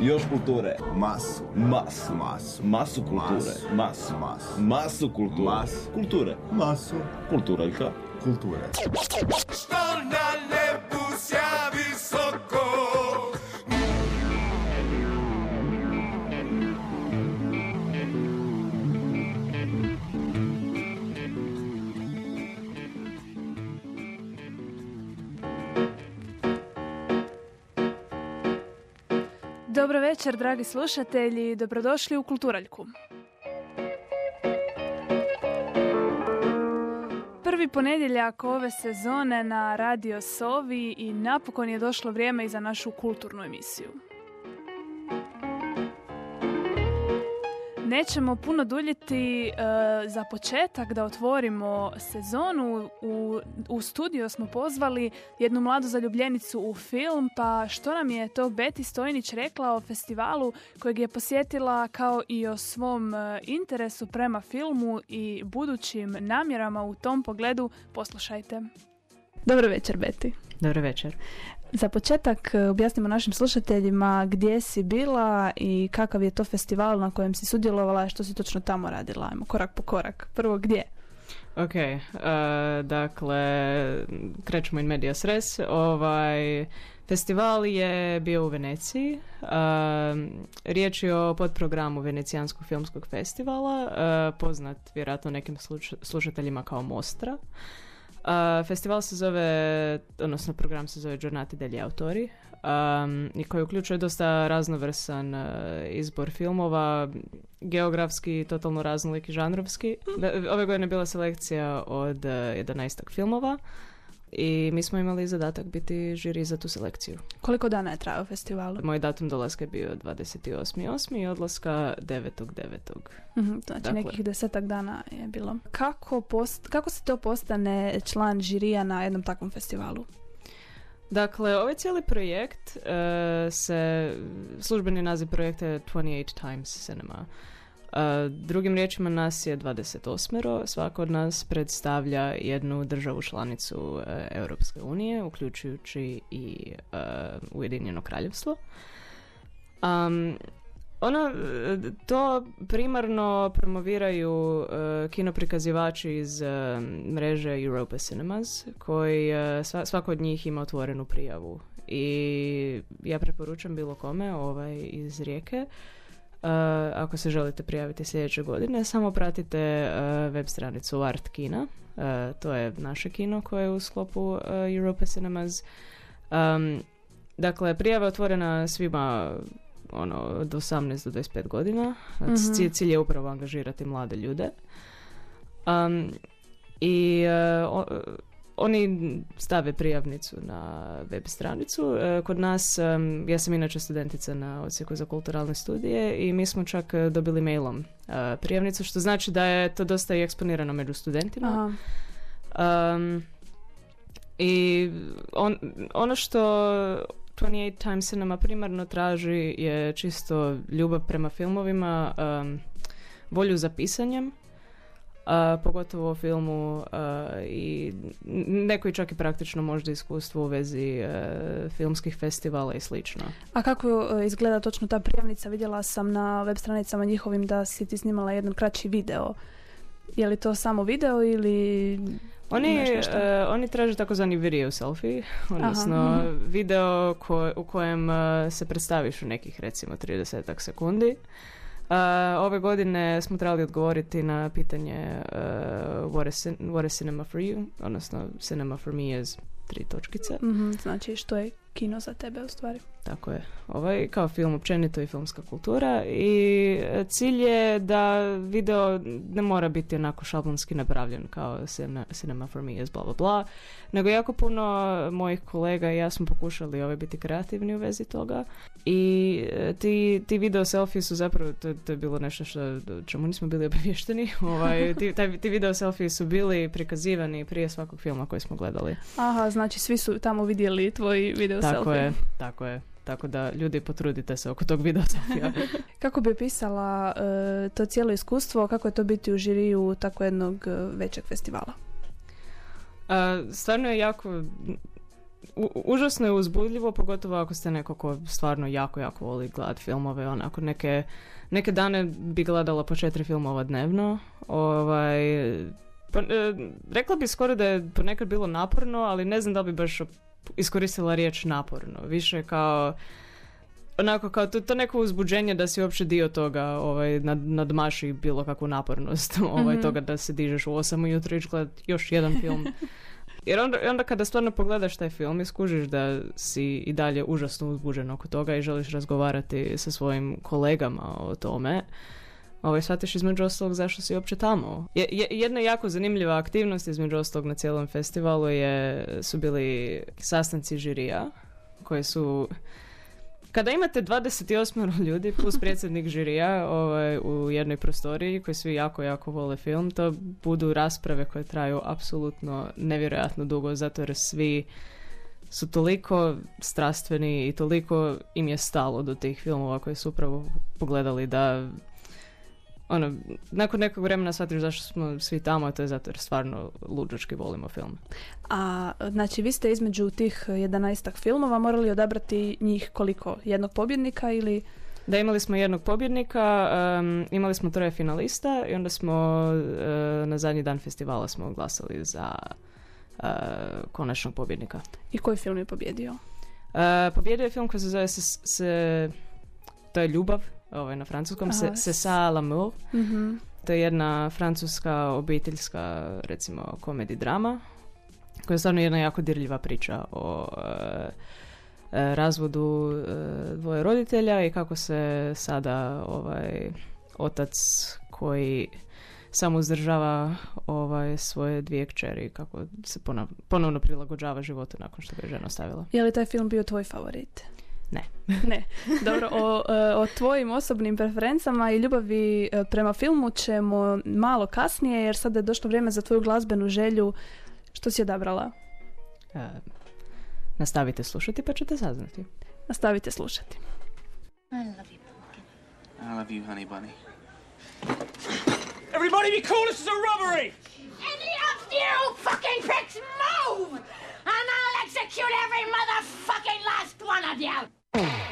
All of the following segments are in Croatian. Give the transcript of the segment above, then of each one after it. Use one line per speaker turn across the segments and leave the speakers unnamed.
Još kulture.
Masu.
Masu.
Masu.
Masu kulture. Masu.
Masu.
Masu kulture.
Masu.
Kulture.
Masu.
Kulturaljka.
Kulture.
Što
Dobro večer, dragi slušatelji, dobrodošli u Kulturaljku. Prvi ponedjeljak ove sezone na Radio Sovi i napokon je došlo vrijeme i za našu kulturnu emisiju. Nećemo puno duljiti e, za početak da otvorimo sezonu. U, u studio smo pozvali jednu mladu zaljubljenicu u film, pa što nam je to Beti Stojnić rekla o festivalu kojeg je posjetila kao i o svom e, interesu prema filmu i budućim namjerama u tom pogledu, poslušajte. Dobro večer, Beti.
Dobro večer.
Za početak e, objasnimo našim slušateljima gdje si bila i kakav je to festival na kojem si sudjelovala i što si točno tamo radila. Ajmo korak po korak. Prvo gdje?
Ok, uh, dakle, krećemo in media res. Ovaj, festival je bio u Veneciji. Uh, riječ je o podprogramu Venecijanskog filmskog festivala, uh, poznat vjerojatno nekim sluč- slušateljima kao Mostra. Uh, festival se zove, odnosno program se zove Giornati degli Autori um, i koji uključuje dosta raznovrsan uh, izbor filmova, geografski, totalno raznolik i žanrovski. Da- Ove godine je bila selekcija od uh, 11 filmova i mi smo imali zadatak biti žiri za tu selekciju.
Koliko dana je trajao festival?
Moj datum dolaska je bio 28.8. i odlaska 9.9.
Mhm, znači
Dakle.
nekih desetak dana je bilo. Kako, post, kako se to postane član žirija na jednom takvom festivalu?
Dakle, ovaj cijeli projekt e, se, službeni naziv projekta je 28 Times Cinema. Drugim riječima nas je 28. Svako od nas predstavlja jednu državu članicu e, Europske unije, uključujući i e, Ujedinjeno kraljevstvo. Um, ono, to primarno promoviraju e, kinoprikazivači iz e, mreže Europa Cinemas, koji sva- svako od njih ima otvorenu prijavu. I ja preporučam bilo kome ovaj, iz Rijeke, ako se želite prijaviti sljedeće godine, samo pratite e, web stranicu Art Kina. E, to je naše kino koje je u sklopu Europa Cinemas. Um, dakle, prijava je otvorena svima ono, od 18 do 25 godina.
Mhm.
Cilj, cilj je upravo angažirati mlade ljude. Um, I o- oni stave prijavnicu na web stranicu. E, kod nas, ja sam inače studentica na odsjeku za kulturalne studije i mi smo čak e, dobili mailom e, prijavnicu, što znači da je to dosta i eksponirano među studentima.
Aha.
Um, I on, ono što 28 Times Cinema primarno traži je čisto ljubav prema filmovima, um, volju za pisanjem, pogotovo o filmu i neko i čak i praktično možda iskustvo u vezi e, filmskih festivala i slično.
A kako e, izgleda točno ta prijavnica? Vidjela sam na web stranicama njihovim da si ti snimala jedan kraći video. Je li to samo video ili...
Oni, e, oni traže takozvani video selfie, odnosno
Aha, mhm.
video ko- u kojem e, se predstaviš u nekih recimo 30 sekundi. E, ove godine smo trebali odgovoriti na pitanje e, what, is what is cinema for you, odnosno cinema for me is tri točkice.
Mhm, znači što je kino za tebe u stvari?
Tako je. Ovaj, kao film općenito i filmska kultura i e, cilj je da video ne mora biti onako šablonski napravljen kao Cine- Cinema for me is bla bla bla, nego jako puno mojih kolega i ja smo pokušali ovaj biti kreativni u vezi toga i e, ti, ti video selfie su zapravo, to, to je bilo nešto što, čemu nismo bili obavješteni, ovaj, ti, taj, ti video selfie su bili prikazivani prije svakog filma koji smo gledali.
Aha, znači svi su tamo vidjeli tvoj video
Tako
selfie.
je, tako je. Tako da ljudi potrudite se oko tog video.
Kako bi opisala e, to cijelo iskustvo, kako je to biti u žiriju tako jednog e, većeg festivala?
A, stvarno je jako u- užasno je uzbudljivo, pogotovo ako ste neko ko stvarno jako, jako voli gledat filmove, onako neke, neke dane bi gledala po četiri filmova dnevno, ovaj, pa, e, rekla bi skoro da je ponekad bilo naporno, ali ne znam da bi baš iskoristila riječ naporno, više kao onako kao to, to neko uzbuđenje da si uopće dio toga ovaj, nad, nadmaši bilo kakvu napornost ovaj,
Mhm.
toga da se dižeš u 8 ujutro i gledat još jedan film. Jer onda, onda kada stvarno pogledaš taj film i skužiš da si i dalje užasno uzbuđen oko toga i želiš razgovarati sa svojim kolegama o tome, ovaj, shvatiš između ostalog zašto si uopće tamo. Je, je- jedna jako zanimljiva aktivnost između ostalog na cijelom festivalu je, su bili sastanci žirija koji su kada imate 28 ljudi plus predsjednik žirija ovaj, u jednoj prostoriji koji svi jako, jako vole film, to budu rasprave koje traju apsolutno nevjerojatno dugo, zato jer svi su toliko strastveni i toliko im je stalo do tih filmova koje su upravo pogledali da ono, nakon nekog vremena shvatiš zašto smo svi tamo, a to je zato jer stvarno luđački volimo film.
A znači vi ste između tih 11 filmova morali odabrati njih koliko? Jednog pobjednika ili
Da, imali smo jednog pobjednika, em, imali smo troje finalista i onda smo e, na zadnji dan festivala smo glasali za e, konačnog pobjednika.
i koji film je pobjedio?
E, pobjedio je film koji se zove se, se- to je Ljubav, ovaj, na francuskom, se, se sa l'amour.
Mhm.
To je jedna francuska obiteljska, recimo, komedi drama, koja je stvarno jedna jako dirljiva priča o e, e, razvodu e, dvoje roditelja i kako se sada ovaj otac koji samo uzdržava ovaj svoje dvije kćeri kako se ponovno prilagođava životu nakon što ga je žena ostavila.
Je li taj film bio tvoj favorit?
Ne.
ne. Dobro, o, e, o tvojim osobnim preferencama i ljubavi e, prema filmu ćemo malo kasnije jer sada je došlo vrijeme za tvoju glazbenu želju. Što si odabrala?
E, nastavite slušati pa ćete saznati.
Nastavite slušati.
I love you, pumpkin.
I love you, honey bunny.
Everybody be cool, this is a robbery!
Any of you fucking pricks move! And I'll execute every motherfucking last one of you! Oh.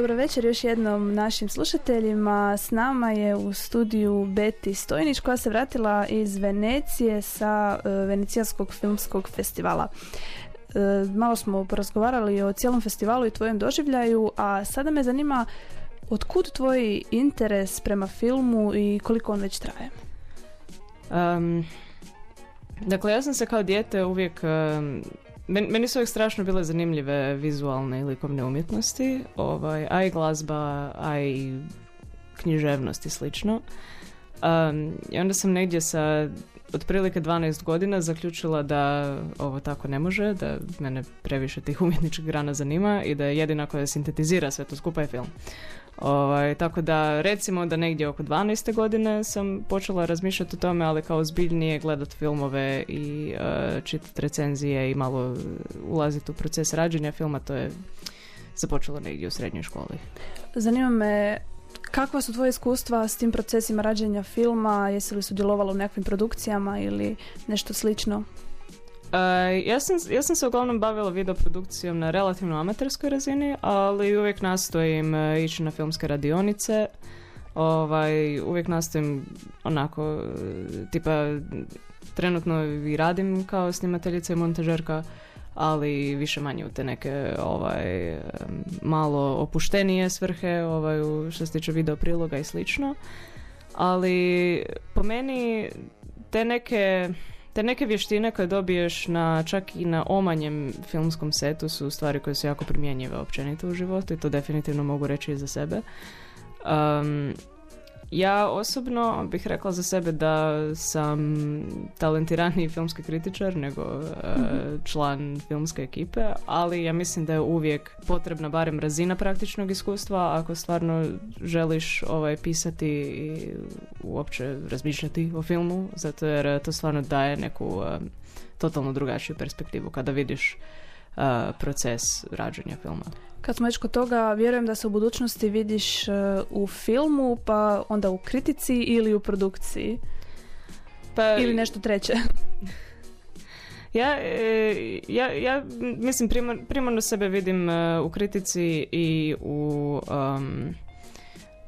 Dobro večer još jednom našim slušateljima. S nama je u studiju Beti Stojnić koja se vratila iz Venecije sa e, Venecijanskog filmskog festivala. E, malo smo porazgovarali o cijelom festivalu i tvojem doživljaju, a sada me zanima otkud tvoj interes prema filmu i koliko on već traje?
Um, dakle, ja sam se kao dijete uvijek... men- meni su uvijek strašno bile zanimljive vizualne i likovne umjetnosti, ovaj, a i glazba, a i književnost i slično. Um, I onda sam negdje sa otprilike 12 godina zaključila da ovo tako ne može, da mene previše tih umjetničkih grana zanima i da je jedina koja sintetizira sve to skupa je film. Ovaj, tako da recimo da negdje oko 12. godine sam počela razmišljati o tome, ali kao zbiljnije gledati filmove i uh, čitati recenzije i malo ulaziti u proces rađenja filma, to je započelo negdje u srednjoj školi.
Zanima me kakva su tvoje iskustva s tim procesima rađenja filma, jesi li sudjelovala u nekakvim produkcijama ili nešto slično?
Ja, sam, ja sam se uglavnom bavila videoprodukcijom na relativno amaterskoj razini, ali uvijek nastojim uh, ići na filmske radionice. Ovaj, uvijek nastojim onako, uh, tipa trenutno i radim kao snimateljica i montažerka, ali više manje u te neke ovaj, malo opuštenije svrhe ovaj, što se tiče video priloga i slično. Ali po meni te neke te neke vještine koje dobiješ na čak i na omanjem filmskom setu su stvari koje su jako primjenjive općenito u životu i to definitivno mogu reći i za sebe. Um, ja osobno bih rekla za sebe da sam talentiraniji filmski kritičar nego e, član filmske ekipe, ali ja mislim da je uvijek potrebna barem razina praktičnog iskustva ako stvarno želiš ovaj pisati i uopće razmišljati o filmu, zato jer to stvarno daje neku e, totalno drugačiju perspektivu kada vidiš e, proces rađenja filma.
Kad smo već kod toga, vjerujem da se u budućnosti vidiš e, u filmu, pa onda u kritici ili u produkciji.
Pa,
Ili nešto treće.
Ja, e, ja, ja mislim primar, primarno sebe vidim u kritici i u um,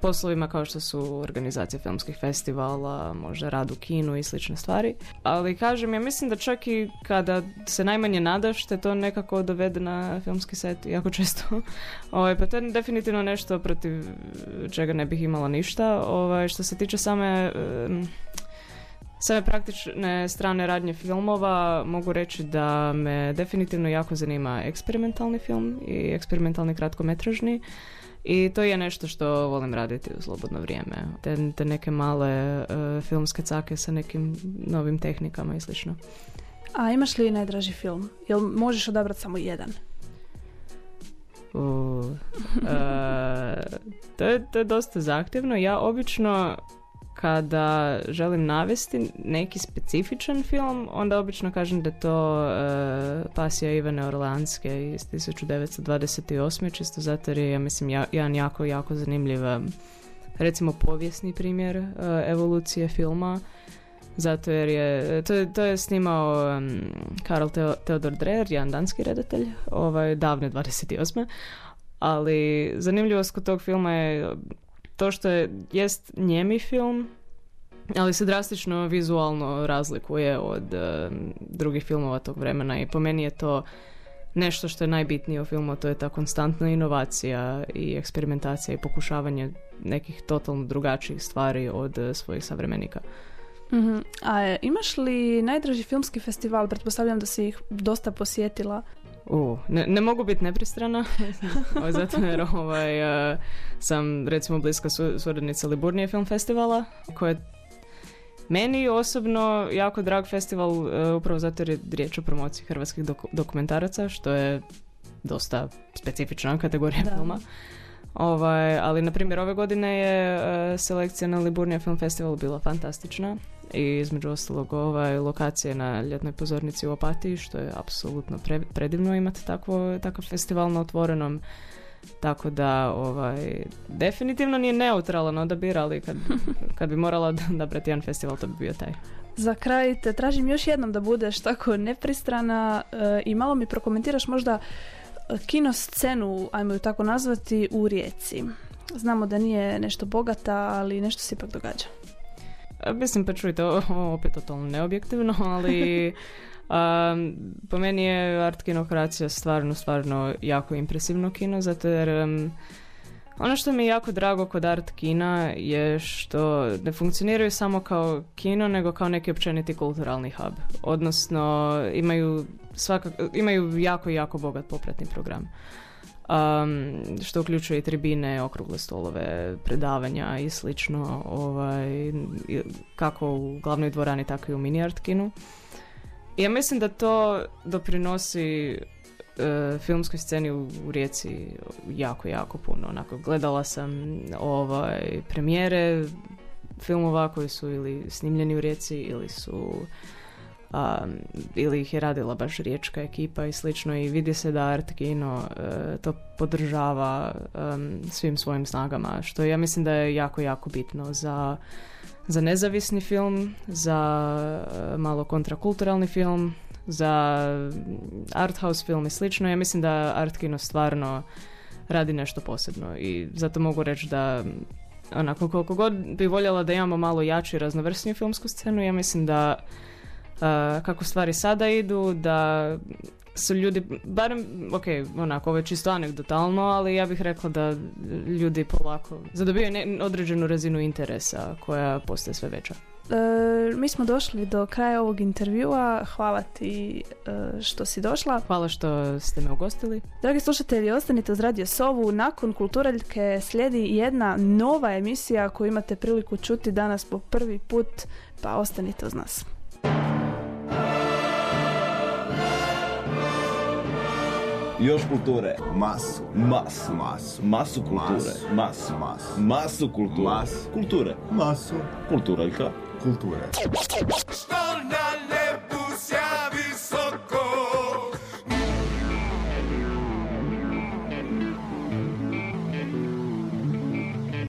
poslovima kao što su organizacija filmskih festivala, možda rad u kinu i slične stvari. Ali kažem, ja mislim da čak i kada se najmanje nadaš, te to nekako dovede na filmski set jako često. ovaj, pa to je definitivno nešto protiv čega ne bih imala ništa. Ovaj, što se tiče same... em, Same praktične strane radnje filmova mogu reći da me definitivno jako zanima eksperimentalni film i eksperimentalni kratkometražni i to je nešto što volim raditi u slobodno vrijeme. Te, te neke male e, filmske cake sa nekim novim tehnikama i slično.
A imaš li najdraži film? Jel možeš odabrati samo jedan?
U, e, to, je, to je dosta zahtjevno. Ja obično kada želim navesti neki specifičan film, onda obično kažem da to e, Pasija Ivane Orleanske iz 1928. Čisto zato jer je, ja mislim, ja, jedan jako, jako zanimljiv e, recimo povijesni primjer e, evolucije filma. Zato jer je, to to je snimao um, Karl Teo, Theodor Dreher, jedan danski redatelj, ovaj, davne 28. Ali zanimljivost kod tog filma je to što je, jest njemi film, ali se drastično vizualno razlikuje od um, drugih filmova tog vremena i po meni je to nešto što je najbitnije u filmu, to je ta konstantna inovacija i eksperimentacija i pokušavanje nekih totalno drugačijih stvari od eh, svojih savremenika.
Mhm. A e, imaš li najdraži filmski festival? Pretpostavljam da si ih dosta posjetila.
U, ne, ne mogu biti nepristrana, zato jer ovaj, eh, sam recimo bliska su, suradnica Liburnije film festivala, koja je meni osobno jako drag festival, eh, upravo zato jer je riječ o promociji hrvatskih doku- dokumentaraca, što je dosta specifična kategorija
Da.
filma. Ovaj, ali, na primjer, ove godine je eh, selekcija na Liburnija Film Festival bila fantastična i između ostalog ovaj, lokacije na ljetnoj pozornici u Opatiji, što je apsolutno pre- predivno imati takvo, takav festival na otvorenom. Tako da, ovaj, definitivno nije neutralan odabir, ali kad, kad bi morala odabrati jedan festival, to bi bio taj.
Za kraj te tražim još jednom da budeš tako nepristrana e, i malo mi prokomentiraš možda e, kino scenu, ajmo ju tako nazvati, u Rijeci. Znamo da nije nešto bogata, ali nešto se ipak događa.
Mislim, pa čujte, opet totalno neobjektivno, ali um, po meni je Art Kino Croatia stvarno, stvarno jako impresivno kino, zato jer um, Ono što mi je jako drago kod art kina je što ne funkcioniraju samo kao kino, nego kao neki općeniti kulturalni hub. Odnosno, imaju, svakak, imaju jako, jako bogat popratni program. Um, što uključuje i tribine, okrugle stolove, predavanja i slično, ovaj, kako u glavnoj dvorani, tako i u mini art kinu. I ja mislim da to doprinosi e, filmskoj sceni u, u Rijeci jako, jako puno. Onako, gledala sam ovaj, premijere filmova koji su ili snimljeni u Rijeci ili su um, ili ih je radila baš riječka ekipa i slično i vidi se da Art Kino e, to podržava em, svim svojim snagama što ja mislim da je jako, jako bitno za za nezavisni film, za e, malo kontrakulturalni film, za art house film i slično. Ja mislim da art kino stvarno radi nešto posebno i zato mogu reći da onako koliko god bi voljela da imamo malo jaču i raznovrsniju filmsku scenu, ja mislim da kako stvari sada idu, da su ljudi, barem, ok, onako, ovo je čisto anegdotalno, ali ja bih rekla da ljudi polako zadobijaju ne- određenu razinu interesa koja postaje sve veća.
E, mi smo došli do kraja ovog intervjua. Hvala ti e, što si došla.
Hvala što ste me ugostili.
Dragi slušatelji, ostanite uz Radio Sovu. Nakon Kulturaljke slijedi jedna nova emisija koju imate priliku čuti danas po prvi put, pa ostanite uz nas.
Još kulture.
Masu.
Masu.
Masu.
Masu kulture. Masu.
Masu.
Masu kulture.
Mas.
Kulture.
Masu.
Kulturaljka.
Kulture.
Stop!